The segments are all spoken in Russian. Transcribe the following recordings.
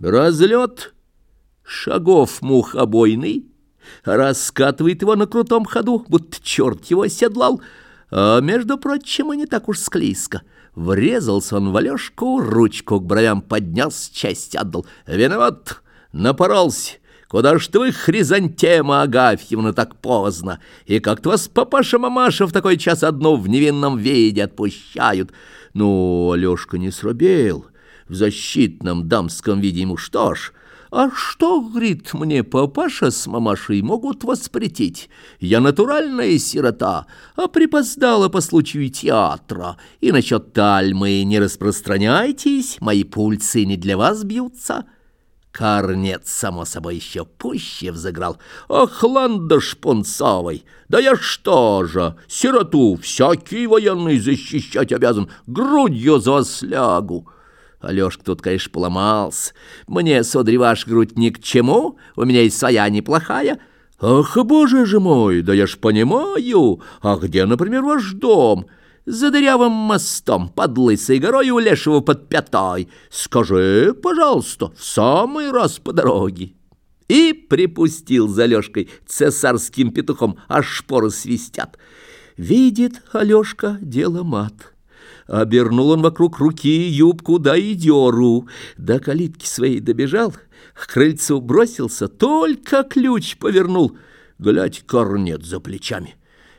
Разлет шагов мухобойный, раскатывает его на крутом ходу, будто черт его оседлал, а, между прочим, и не так уж склизко. Врезался он в Алешку, ручку к бровям поднял, с части отдал. «Виноват, напоролся». Куда ж ты, Хризантема Агафьевна, так поздно? И как-то вас папаша-мамаша в такой час одну в невинном виде отпущают. Ну, Алешка не срубел в защитном дамском виде ему что ж, а что, говорит, мне папаша с мамашей могут воспретить? Я натуральная сирота, а припоздала по случаю театра. И насчет тальмы не распространяйтесь, мои пульсы не для вас бьются». Корнет, само собой, еще пуще взыграл. «Ах, ландыш пунцовый! Да я что же, сироту всякий военный защищать обязан, грудью за слягу!» Алешка тут, конечно, поломался. Мне, содри, ваш грудь ни к чему, у меня и своя неплохая. Ах, боже же мой, да я ж понимаю, а где, например, ваш дом?» за дырявым мостом под лысой горой у лешего под пятой. Скажи, пожалуйста, в самый раз по дороге. И припустил за Алешкой цесарским петухом, аж шпоры свистят. Видит Алешка дело мат. Обернул он вокруг руки юбку, да и деру. До калитки своей добежал, к крыльцу бросился, только ключ повернул. Глядь, корнет за плечами.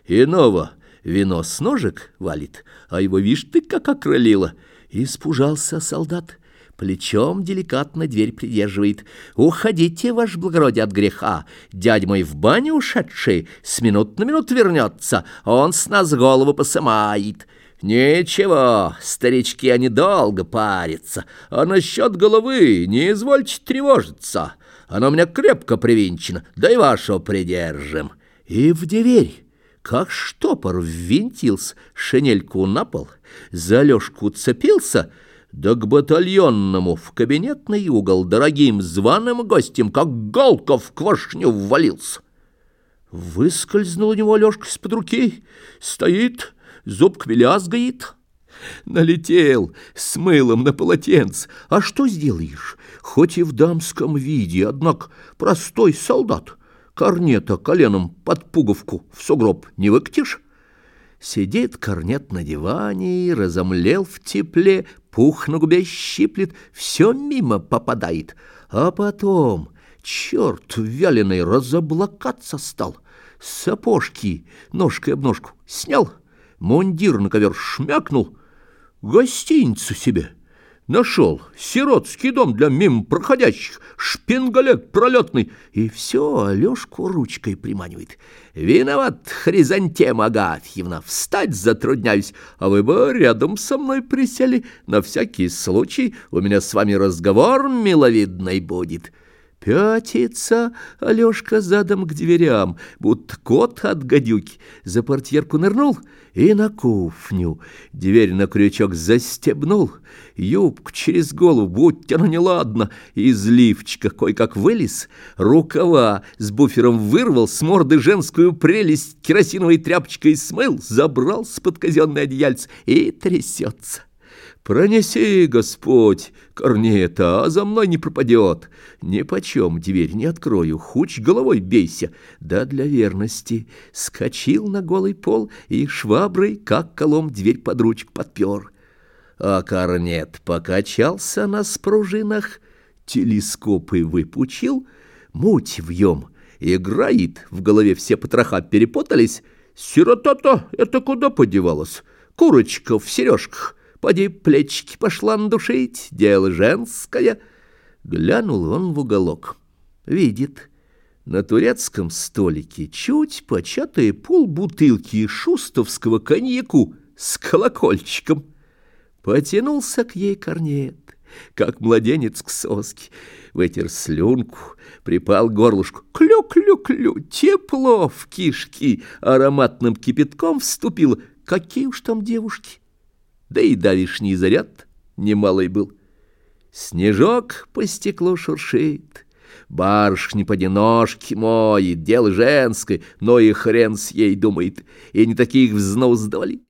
Иного вино с ножек валит, а его, вишь ты, как окрылило. Испужался солдат, плечом деликатно дверь придерживает. «Уходите, ваш благородие, от греха! Дядь мой в баню ушедший, с минут на минут вернется, он с нас голову посымает». «Ничего, старички, они долго парятся, а насчет головы не извольте тревожиться. Она у меня крепко привинчена, да и вашего придержим». И в дверь как штопор ввинтился, шинельку на пол, за Алешку цепился, да к батальонному в кабинетный угол дорогим званым гостем, как галка в квашню ввалился. Выскользнул у него Алешка из-под руки, стоит, зуб лязгает. Налетел с мылом на полотенце. А что сделаешь? Хоть и в дамском виде, однако простой солдат — корнета коленом под пуговку в сугроб не выкатишь? Сидит корнет на диване, разомлел в тепле, пух на губе щиплет, все мимо попадает. А потом, черт вяленый, разоблакаться стал. Сапожки ножкой об ножку снял, мундир на ковер шмякнул, гостиницу себе — Нашел сиротский дом для мимо проходящих, шпингалет пролетный, и все Алешку ручкой приманивает. Виноват, Хризантема Агафьевна, встать затрудняюсь, а вы бы рядом со мной присели. На всякий случай у меня с вами разговор миловидный будет». Пятится Алешка задом к дверям, будто кот от гадюки. За портьерку нырнул и на кухню. Дверь на крючок застебнул, юбку через голову, будь оно неладно, из лифчика кое-как вылез, рукава с буфером вырвал, с морды женскую прелесть керосиновой тряпочкой смыл, забрал с под казенной одеяльц и трясется. Пронеси, Господь, корнета, а за мной не пропадет. Ни почем дверь не открою, хуч головой бейся. Да для верности скочил на голый пол и шваброй, как колом, дверь под ручку подпер. А корнет покачался на спружинах, телескопы выпучил, муть вьем, играет, в голове все потроха перепутались. Сирота-то это куда подевалась? Курочка в сережках. Поди плечики пошла надушить, дело женское. Глянул он в уголок. Видит, на турецком столике чуть початые полбутылки шустовского коньяку с колокольчиком. Потянулся к ей корнет, как младенец к соске. Вытер слюнку, припал горлышку. Клю-клю-клю, тепло в кишки, ароматным кипятком вступило. Какие уж там девушки! Да и давишний заряд немалый был. Снежок по стеклу шуршит, барышни поди ножки моет, дело женское, но и хрен с ей думает, и не таких взнос давали.